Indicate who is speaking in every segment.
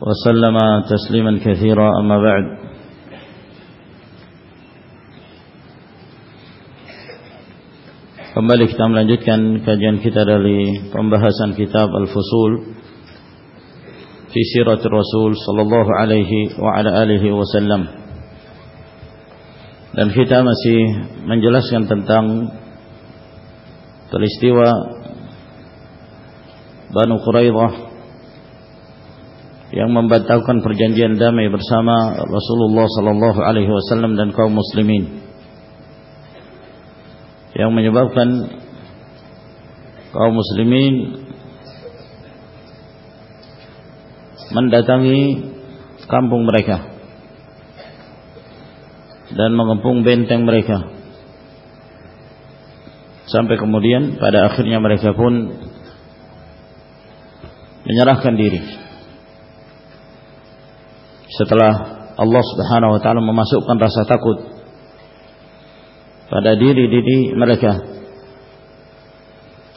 Speaker 1: وسلم تسليما كثيرا أما بعد Kembali kita melanjutkan kajian kita dari pembahasan kitab Al-Fusul fi siratul Rasul sallallahu alaihi wa ala alihi wasallam. Dan kita masih menjelaskan tentang peristiwa Banu Quraidah yang membatalkan perjanjian damai bersama Rasulullah sallallahu alaihi wasallam dan kaum muslimin. Yang menyebabkan kaum muslimin mendatangi kampung mereka dan mengepung benteng mereka. Sampai kemudian pada akhirnya mereka pun menyerahkan diri setelah Allah Subhanahu wa taala memasukkan rasa takut pada diri-diri mereka.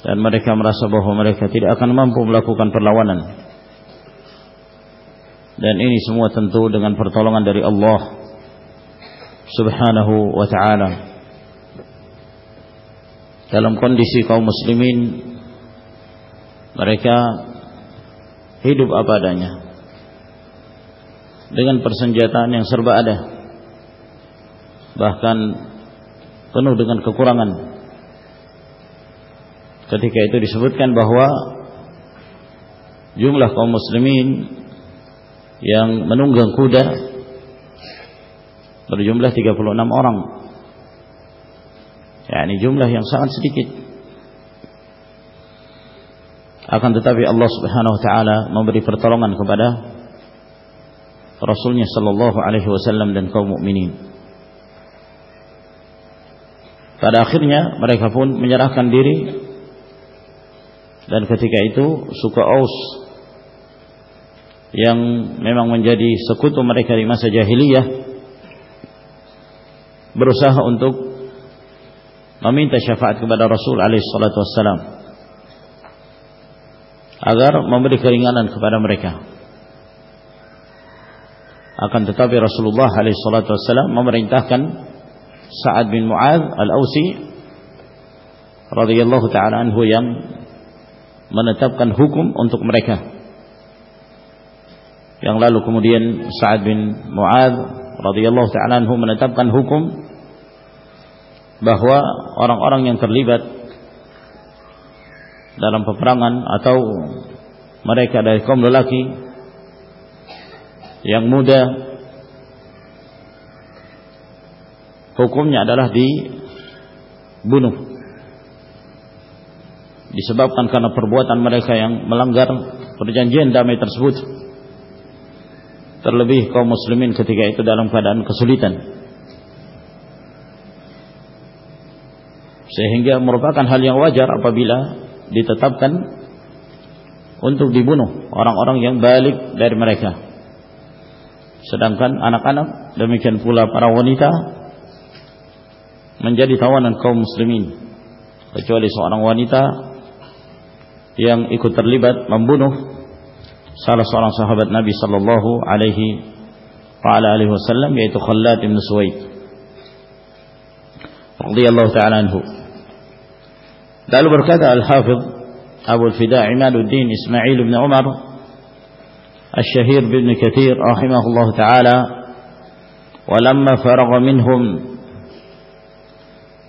Speaker 1: Dan mereka merasa bahwa mereka tidak akan mampu melakukan perlawanan. Dan ini semua tentu dengan pertolongan dari Allah Subhanahu wa taala. Dalam kondisi kaum muslimin mereka hidup apa adanya dengan persenjataan yang serba ada bahkan penuh dengan kekurangan. Ketika itu disebutkan bahwa jumlah kaum muslimin yang menunggang kuda berjumlah 36 orang. Ya, ini jumlah yang sangat sedikit. Akan tetapi Allah Subhanahu wa taala memberi pertolongan kepada Rasulnya sallallahu alaihi wasallam dan kaum mukminin. Pada akhirnya mereka pun menyerahkan diri dan ketika itu suku Aus yang memang menjadi sekutu mereka di masa jahiliyah berusaha untuk meminta syafaat kepada Rasul alaihi salatu wassalam agar memberi keringanan kepada mereka. Akan tetapi Rasulullah wassalam memerintahkan Sa'ad bin Mu'ad Al-Ausi radhiyallahu taala anhu yang menetapkan hukum untuk mereka. Yang lalu kemudian Sa'ad bin Mu'ad radhiyallahu taala anhu menetapkan hukum bahwa orang-orang yang terlibat dalam peperangan atau mereka dari kaum lelaki yang muda. Hukumnya adalah dibunuh. Disebabkan karena perbuatan mereka yang melanggar perjanjian damai tersebut. Terlebih kaum muslimin ketika itu dalam keadaan kesulitan. Sehingga merupakan hal yang wajar apabila ditetapkan untuk dibunuh orang-orang yang balik dari mereka sedangkan anak-anak demikian pula para wanita menjadi tawanan kaum muslimin. Kecuali seorang wanita yang ikut terlibat membunuh salah seorang sahabat Nabi sallallahu alaihi wa ala alihi wasallam yaitu Khallad bin Suwaid. Radhiyallahu taala anhu. Lalu berkata al-Hafidh Abu al-Fida Imaduddin Ismail bin Umar الشهير بن كثير رحمه الله تعالى ولما فرغ منهم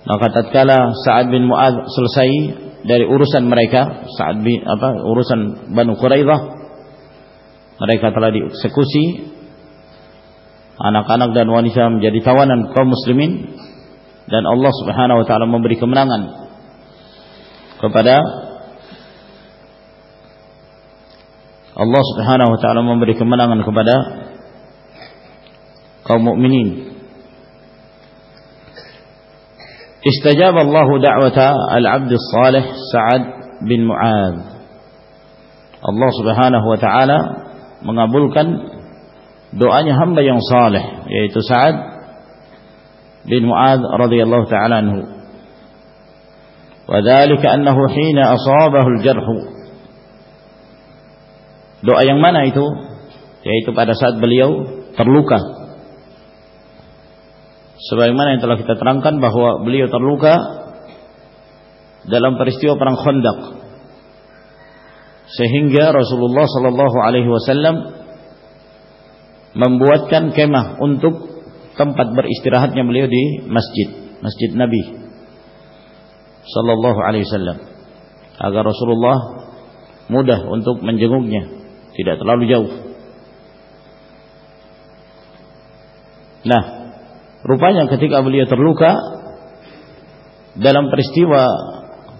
Speaker 1: Maka tatkala Sa'ad bin Mu'adz selesai dari urusan mereka, Sa'ad bin apa urusan Banu Quraidah, mereka telah dieksekusi. Anak-anak dan wanita menjadi tawanan kaum muslimin dan Allah Subhanahu wa taala memberi kemenangan kepada Allah Subhanahu wa taala memberi kemenangan kepada kaum mukminin. Istajab Allah da'wata al-'abd salih Sa'ad bin Mu'adz. Allah Subhanahu wa taala mengabulkan doanya hamba yang saleh yaitu Sa'ad bin Mu'adz radhiyallahu taala anhu. وذلك أنه حين أصابه الجرح doa yang mana itu? Yaitu pada saat beliau terluka. Sebagaimana yang telah kita terangkan bahwa beliau terluka dalam peristiwa perang Khandaq. Sehingga Rasulullah sallallahu alaihi wasallam membuatkan kemah untuk tempat beristirahatnya beliau di masjid masjid Nabi sallallahu alaihi wasallam agar Rasulullah mudah untuk menjenguknya tidak terlalu jauh nah Rupanya ketika beliau terluka dalam peristiwa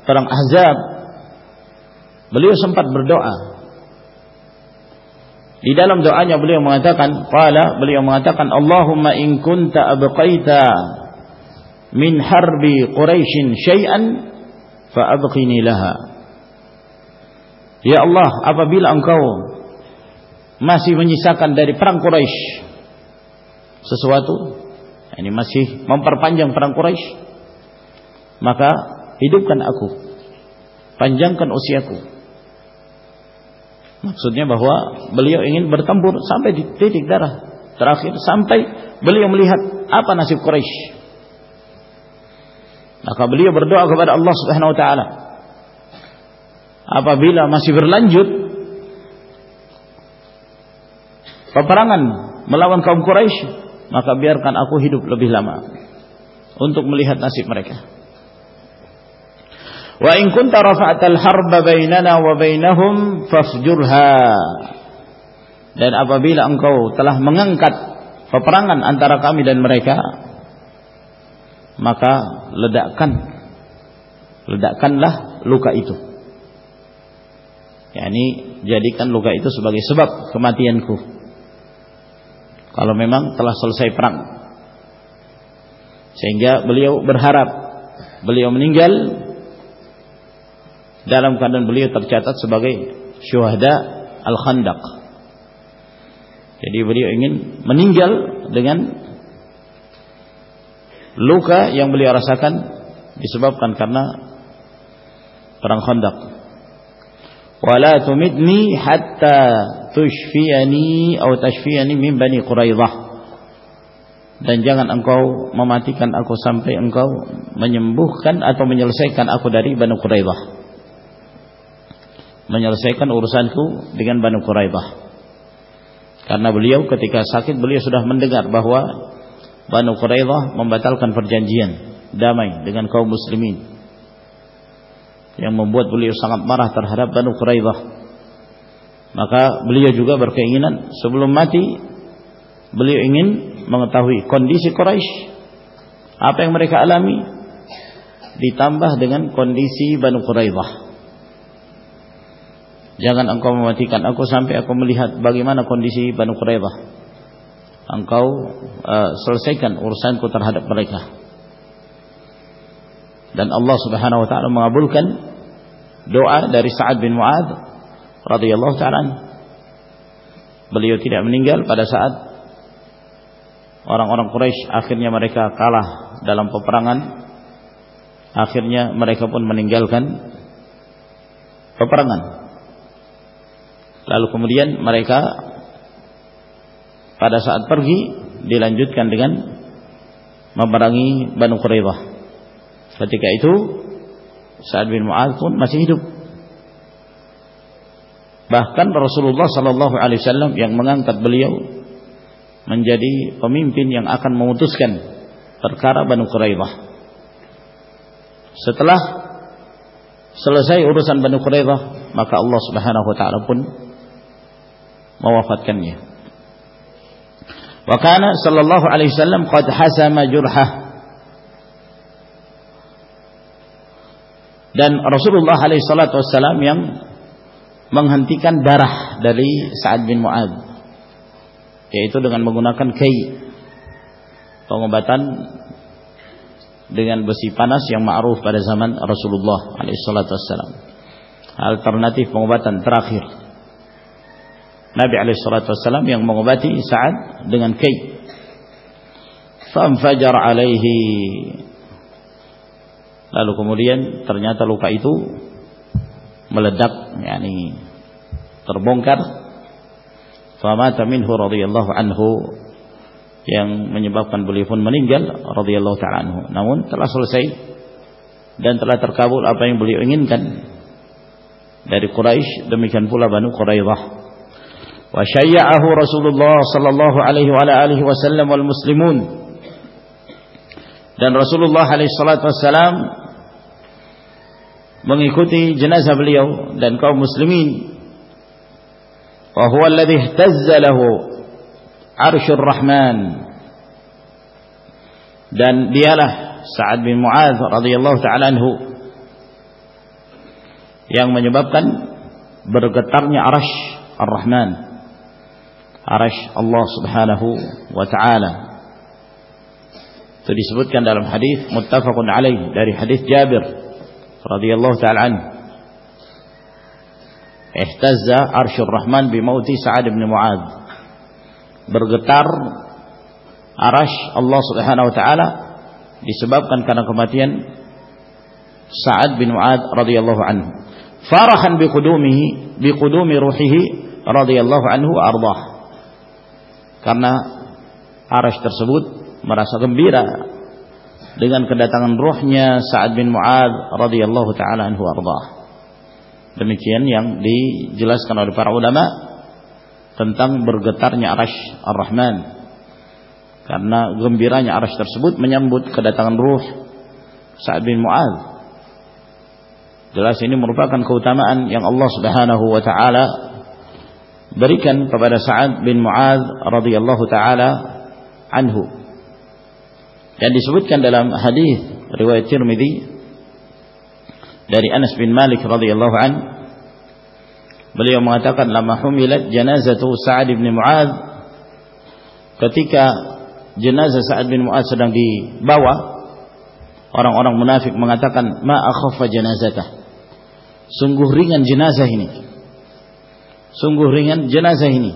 Speaker 1: perang Ahzab, beliau sempat berdoa. Di dalam doanya beliau mengatakan, qala beliau mengatakan, Allahumma in kunta abqaita min harbi Quraisy syai'an fa laha. Ya Allah, apabila engkau masih menyisakan dari perang Quraisy sesuatu ini masih memperpanjang perang Quraisy maka hidupkan aku panjangkan usiaku. Maksudnya bahwa beliau ingin bertempur sampai di titik darah terakhir sampai beliau melihat apa nasib Quraisy. Maka beliau berdoa kepada Allah Subhanahu wa taala apabila masih berlanjut peperangan melawan kaum Quraisy maka biarkan aku hidup lebih lama untuk melihat nasib mereka. Wa in kunta rafa'tal harba bainana wa bainahum fafjurha. Dan apabila engkau telah mengangkat peperangan antara kami dan mereka, maka ledakkan ledakkanlah luka itu. yakni jadikan luka itu sebagai sebab kematianku kalau memang telah selesai perang. Sehingga beliau berharap beliau meninggal dalam keadaan beliau tercatat sebagai syuhada al-Khandaq. Jadi beliau ingin meninggal dengan luka yang beliau rasakan disebabkan karena perang Khandaq. Wala tumidni hatta tushfiyani atau tashfiyani min bani Quraidah. Dan jangan engkau mematikan aku sampai engkau menyembuhkan atau menyelesaikan aku dari Bani Quraidah. Menyelesaikan urusanku dengan Bani Quraidah. Karena beliau ketika sakit beliau sudah mendengar bahwa Bani Quraidah membatalkan perjanjian damai dengan kaum muslimin. Yang membuat beliau sangat marah terhadap Bani Quraidah maka beliau juga berkeinginan sebelum mati beliau ingin mengetahui kondisi Quraisy. Apa yang mereka alami? Ditambah dengan kondisi Banu Quraidah. Jangan engkau mematikan aku sampai aku melihat bagaimana kondisi Banu Quraidah. Engkau uh, selesaikan urusanku terhadap mereka. Dan Allah Subhanahu wa taala mengabulkan doa dari Sa'ad bin Mu'adz radhiyallahu taala beliau tidak meninggal pada saat orang-orang Quraisy akhirnya mereka kalah dalam peperangan. Akhirnya mereka pun meninggalkan peperangan. Lalu kemudian mereka pada saat pergi dilanjutkan dengan memerangi Banu Quraidah. Ketika itu Sa'ad bin Mu'adz pun masih hidup Bahkan Rasulullah sallallahu alaihi wasallam yang mengangkat beliau menjadi pemimpin yang akan memutuskan perkara Banu Quraidah. Setelah selesai urusan Banu Quraidah, maka Allah Subhanahu wa taala pun mewafatkannya. Wa kana sallallahu alaihi wasallam qad hasama jurhah. Dan Rasulullah alaihi salatu wasallam yang menghentikan darah dari Sa'ad bin Mu'ad yaitu dengan menggunakan kai pengobatan dengan besi panas yang ma'ruf pada zaman Rasulullah alaihissalatu wassalam. Alternatif pengobatan terakhir. Nabi alaihissalatu wassalam yang mengobati Sa'ad dengan kay. Famfajar alaihi. Lalu kemudian ternyata luka itu meledak, yakni terbongkar. Famata minhu radhiyallahu anhu yang menyebabkan beliau pun meninggal radhiyallahu taala anhu. Namun telah selesai dan telah terkabul apa yang beliau inginkan dari Quraisy demikian pula Banu Quraidah. Wa syayya'ahu Rasulullah sallallahu alaihi wa alihi wasallam wal muslimun. Dan Rasulullah alaihi salatu wasallam mengikuti jenazah beliau dan kaum muslimin. Wa alladhi ihtazza lahu Arsyur Rahman. Dan dialah Sa'ad bin Mu'adz radhiyallahu taala anhu yang menyebabkan bergetarnya arasy Ar-Rahman. Arasy Allah Subhanahu wa taala. Itu disebutkan dalam hadis muttafaqun alaih dari hadis Jabir radhiyallahu taala anhu ihtazza arsyur Rahman bi mauti Sa'ad bin Mu'adz bergetar arash Allah Subhanahu wa taala disebabkan karena kematian Sa'ad bin Mu'ad radhiyallahu anhu. Farahan bi qudumihi bi qudumi ruhihi radhiyallahu anhu ardah. Karena arash tersebut merasa gembira dengan kedatangan ruhnya Sa'ad bin Mu'ad radhiyallahu taala anhu ardah. Demikian yang dijelaskan oleh para ulama tentang bergetarnya arash ar-Rahman. Karena gembiranya arash tersebut menyambut kedatangan ruh Sa'ad bin Mu'ad jelas ini merupakan keutamaan yang Allah subhanahu wa ta'ala berikan kepada Sa'ad bin Mu'ad radhiyallahu ta'ala anhu dan disebutkan dalam hadis riwayat Tirmidzi dari Anas bin Malik radhiyallahu anhu Beliau mengatakan lama humilat janazatu Sa'ad bin Mu'ad ketika jenazah Sa'ad bin Mu'ad sedang dibawa orang-orang munafik mengatakan ma akhaffa janazatah. Sungguh ringan jenazah ini. Sungguh ringan jenazah ini.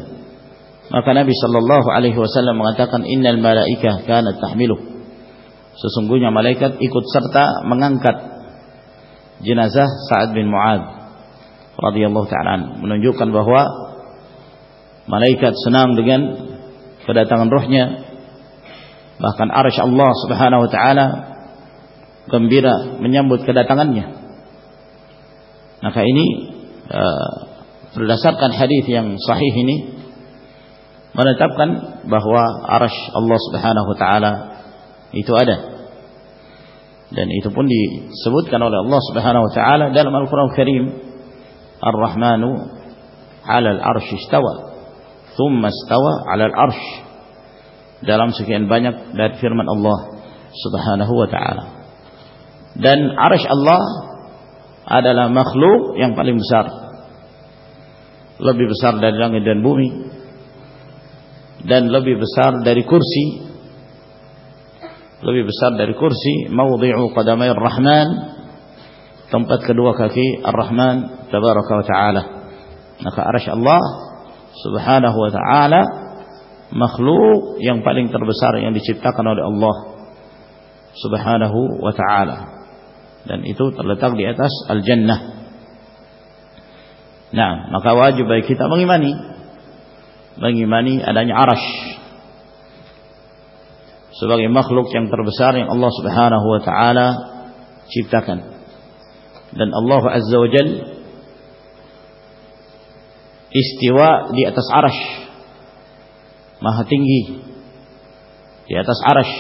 Speaker 1: Maka Nabi sallallahu alaihi wasallam mengatakan innal malaikah kanat tahmiluh sesungguhnya malaikat ikut serta mengangkat jenazah Sa'ad bin Mu'ad radhiyallahu taala menunjukkan bahwa malaikat senang dengan kedatangan rohnya. Bahkan arsy Allah Subhanahu wa taala gembira menyambut kedatangannya. Maka ini uh, berdasarkan hadis yang sahih ini menetapkan bahwa arsy Allah Subhanahu wa taala itu ada dan itu pun disebutkan oleh Allah Subhanahu wa taala dalam Al-Qur'an Al Karim Ar-Rahmanu 'ala al-'arsy istawa. Thumma istawa 'ala al-'arsy. Dalam sekian banyak dari firman Allah Subhanahu wa taala. Dan 'arsy Allah adalah makhluk yang paling besar. Lebih besar dari langit dan bumi. Dan lebih besar dari kursi. Lebih besar dari kursi, mawdhi'u qadamai Ar-Rahman. Tempat kedua kaki Ar-Rahman tabaraka wa taala. Maka arsy Allah subhanahu wa taala makhluk yang paling terbesar yang diciptakan oleh Allah subhanahu wa taala. Dan itu terletak di atas al-jannah. Nah, maka wajib bagi kita mengimani. Mengimani adanya arash sebagai makhluk yang terbesar yang Allah Subhanahu wa taala ciptakan. Dan Allah Azza wa Jal istiwa di atas arash maha tinggi di atas arash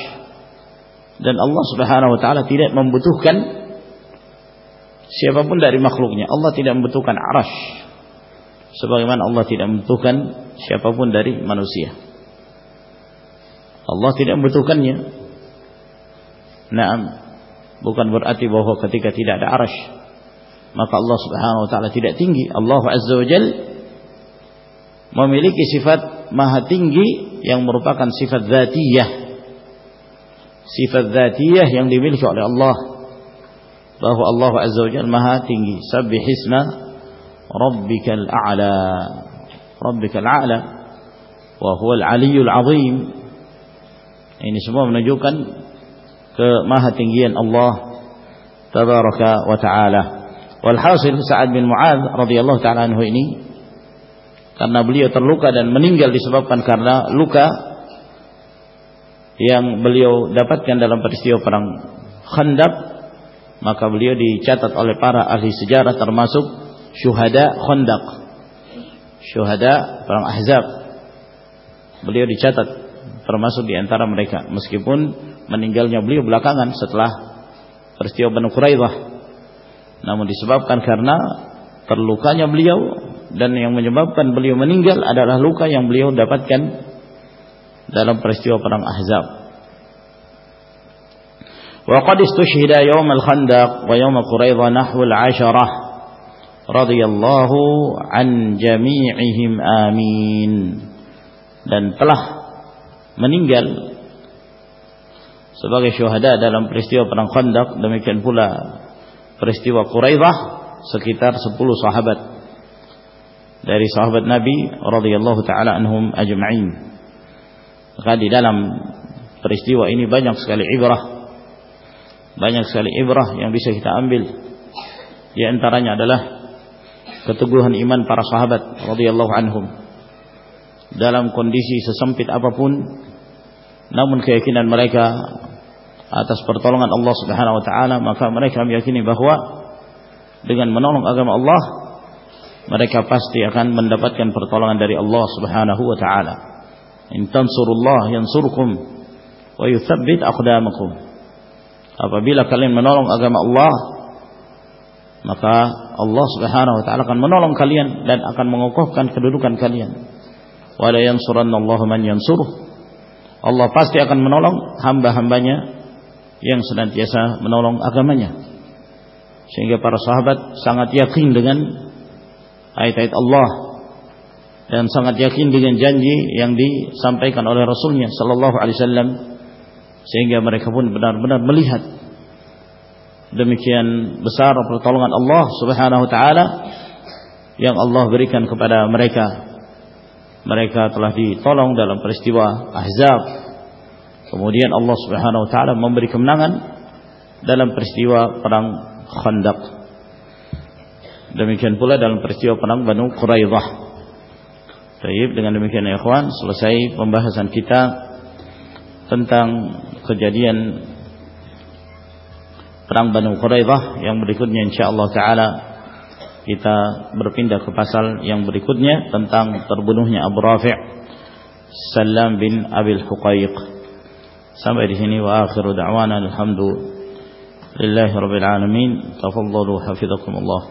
Speaker 1: dan Allah Subhanahu wa taala tidak membutuhkan siapa pun dari makhluknya. Allah tidak membutuhkan arash sebagaimana Allah tidak membutuhkan siapa pun dari manusia Allah tidak membutuhkannya. Nah bukan berarti bahwa ketika tidak ada arash maka Allah Subhanahu wa taala tidak tinggi. Allah Azza wa Jal memiliki sifat maha tinggi yang merupakan sifat zatiyah. Sifat dzatiyah yang dimiliki oleh Allah. Bahwa Allah azza wa jalla maha tinggi. Sabbihisma rabbikal a'la. Rabbikal a'la. Wa huwal aliyyul azim ini semua menunjukkan kemahatinggian Allah tabaraka wa taala. Walhasil Sa'ad bin Mu'adz radhiyallahu taala anhu ini karena beliau terluka dan meninggal disebabkan karena luka yang beliau dapatkan dalam peristiwa perang Khandaq maka beliau dicatat oleh para ahli sejarah termasuk syuhada Khandaq. Syuhada perang Ahzab. Beliau dicatat termasuk di antara mereka. Meskipun meninggalnya beliau belakangan setelah peristiwa Banu Quraidah. Namun disebabkan karena terlukanya beliau dan yang menyebabkan beliau meninggal adalah luka yang beliau dapatkan dalam peristiwa perang Ahzab. Wa qad istushhida yawm al-khandaq wa yawm quraidah nahwu al-'asharah radhiyallahu an jami'ihim amin. Dan telah meninggal sebagai syuhada dalam peristiwa perang Khandaq. Demikian pula peristiwa Quraidah sekitar 10 sahabat dari sahabat Nabi radhiyallahu taala anhum ajma'in. Maka di dalam peristiwa ini banyak sekali ibrah banyak sekali ibrah yang bisa kita ambil. Di antaranya adalah keteguhan iman para sahabat radhiyallahu anhum. Dalam kondisi sesempit apa pun namun keyakinan mereka atas pertolongan Allah Subhanahu wa taala maka mereka meyakini bahwa dengan menolong agama Allah mereka pasti akan mendapatkan pertolongan dari Allah Subhanahu wa taala. In tansurullah yansurkum wa yuthabbit aqdamakum. Apabila kalian menolong agama Allah maka Allah Subhanahu wa taala akan menolong kalian dan akan mengokohkan kedudukan kalian. Wala yansurannallahu man yansuruh Allah pasti akan menolong hamba-hambanya yang senantiasa menolong agamanya. Sehingga para sahabat sangat yakin dengan ayat-ayat Allah dan sangat yakin dengan janji yang disampaikan oleh Rasulnya Sallallahu Alaihi Wasallam sehingga mereka pun benar-benar melihat demikian besar pertolongan Allah Subhanahu Wa Taala yang Allah berikan kepada mereka mereka telah ditolong dalam peristiwa Ahzab. Kemudian Allah Subhanahu wa taala memberi kemenangan dalam peristiwa perang Khandaq. Demikian pula dalam peristiwa perang Banu Quraidah. Baik, dengan demikian ya ikhwan, selesai pembahasan kita tentang kejadian perang Banu Quraidah yang berikutnya insyaallah taala kita berpindah ke pasal yang berikutnya tentang terbunuhnya Abu Rafi' Salam bin Abil Huqaiq. Sampai di sini wa akhiru da'wana alhamdulillah rabbil alamin. Tafadhalu hafizakumullah.